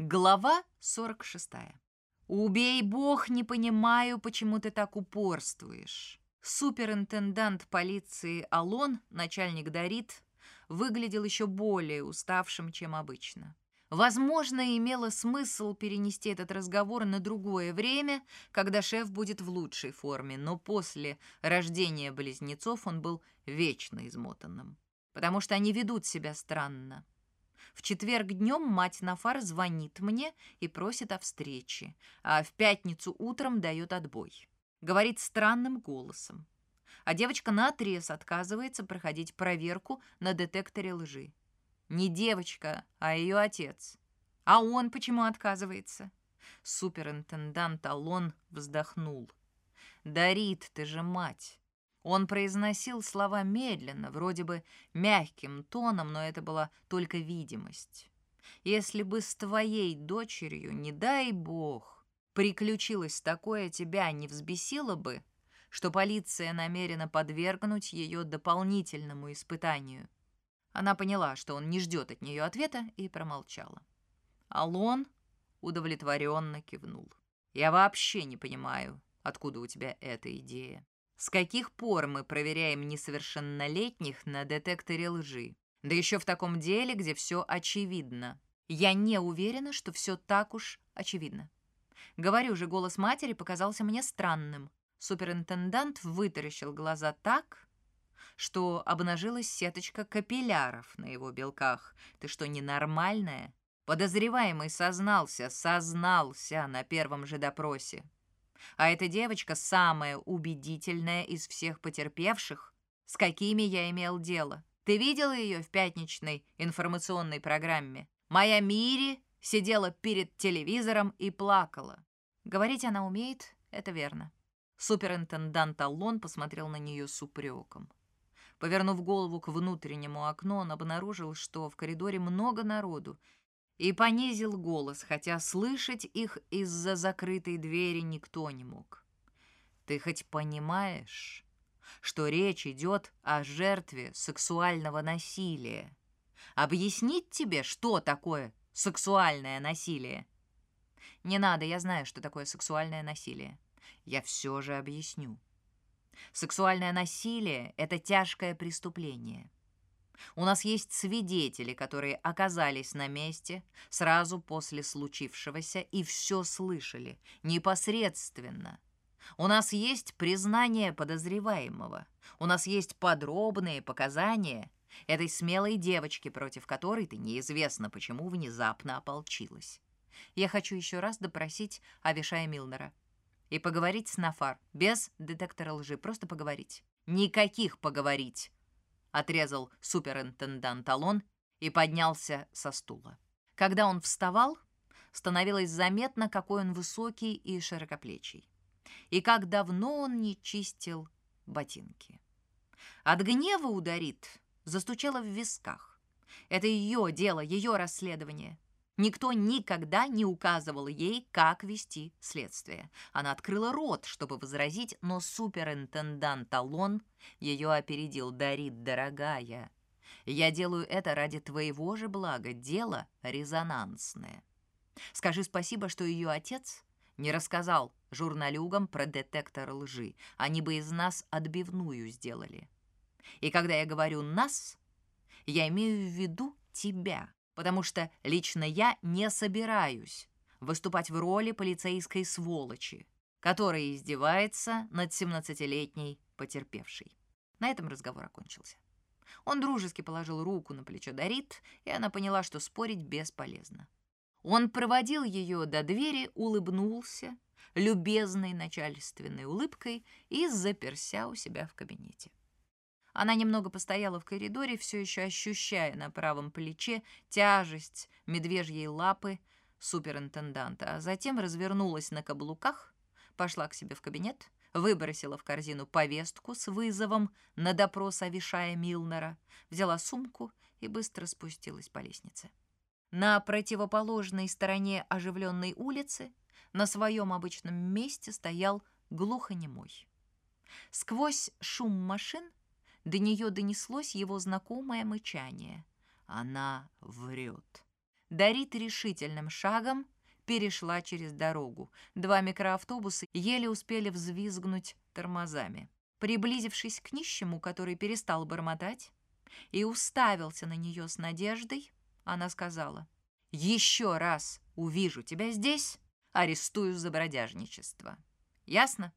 Глава 46. «Убей бог, не понимаю, почему ты так упорствуешь». Суперинтендант полиции Алон, начальник Дарит, выглядел еще более уставшим, чем обычно. Возможно, имело смысл перенести этот разговор на другое время, когда шеф будет в лучшей форме, но после рождения близнецов он был вечно измотанным, потому что они ведут себя странно. В четверг днем мать Нафар звонит мне и просит о встрече, а в пятницу утром дает отбой. Говорит странным голосом. А девочка наотрез отказывается проходить проверку на детекторе лжи. Не девочка, а ее отец. А он почему отказывается? Суперинтендант Алон вздохнул. «Дарит, ты же мать. Он произносил слова медленно, вроде бы мягким тоном, но это была только видимость. Если бы с твоей дочерью, не дай бог, приключилось такое, тебя не взбесило бы, что полиция намерена подвергнуть ее дополнительному испытанию. Она поняла, что он не ждет от нее ответа, и промолчала. Алон удовлетворенно кивнул. «Я вообще не понимаю, откуда у тебя эта идея. С каких пор мы проверяем несовершеннолетних на детекторе лжи? Да еще в таком деле, где все очевидно. Я не уверена, что все так уж очевидно. Говорю же, голос матери показался мне странным. Суперинтендант вытаращил глаза так, что обнажилась сеточка капилляров на его белках. Ты что, ненормальная? Подозреваемый сознался, сознался на первом же допросе. А эта девочка самая убедительная из всех потерпевших, с какими я имел дело. Ты видела ее в пятничной информационной программе? Моя Мири сидела перед телевизором и плакала. Говорить она умеет, это верно. Суперинтендант Аллон посмотрел на нее с упреком. Повернув голову к внутреннему окну, он обнаружил, что в коридоре много народу, и понизил голос, хотя слышать их из-за закрытой двери никто не мог. «Ты хоть понимаешь, что речь идет о жертве сексуального насилия? Объяснить тебе, что такое сексуальное насилие?» «Не надо, я знаю, что такое сексуальное насилие. Я все же объясню. Сексуальное насилие — это тяжкое преступление». У нас есть свидетели, которые оказались на месте сразу после случившегося и все слышали, непосредственно. У нас есть признание подозреваемого. У нас есть подробные показания этой смелой девочки, против которой ты неизвестно почему внезапно ополчилась. Я хочу еще раз допросить Авишая Милнера и поговорить с Нафар, без детектора лжи, просто поговорить. Никаких поговорить отрезал суперинтендант Алон и поднялся со стула. Когда он вставал, становилось заметно, какой он высокий и широкоплечий, и как давно он не чистил ботинки. От гнева ударит, застучало в висках. Это ее дело, ее расследование. Никто никогда не указывал ей, как вести следствие. Она открыла рот, чтобы возразить, но суперинтендант Алон ее опередил. «Дарит, дорогая, я делаю это ради твоего же блага. Дело резонансное. Скажи спасибо, что ее отец не рассказал журналюгам про детектор лжи. Они бы из нас отбивную сделали. И когда я говорю «нас», я имею в виду тебя» потому что лично я не собираюсь выступать в роли полицейской сволочи, которая издевается над 17-летней потерпевшей. На этом разговор окончился. Он дружески положил руку на плечо Дарит, и она поняла, что спорить бесполезно. Он проводил ее до двери, улыбнулся, любезной начальственной улыбкой и заперся у себя в кабинете. Она немного постояла в коридоре, все еще ощущая на правом плече тяжесть медвежьей лапы суперинтенданта, а затем развернулась на каблуках, пошла к себе в кабинет, выбросила в корзину повестку с вызовом на допрос Авишая Милнера, взяла сумку и быстро спустилась по лестнице. На противоположной стороне оживленной улицы на своем обычном месте стоял глухонемой. Сквозь шум машин до нее донеслось его знакомое мычание. Она врет. Дарит решительным шагом перешла через дорогу. Два микроавтобуса еле успели взвизгнуть тормозами. Приблизившись к нищему, который перестал бормотать и уставился на нее с надеждой, она сказала, «Еще раз увижу тебя здесь, арестую за бродяжничество. Ясно?»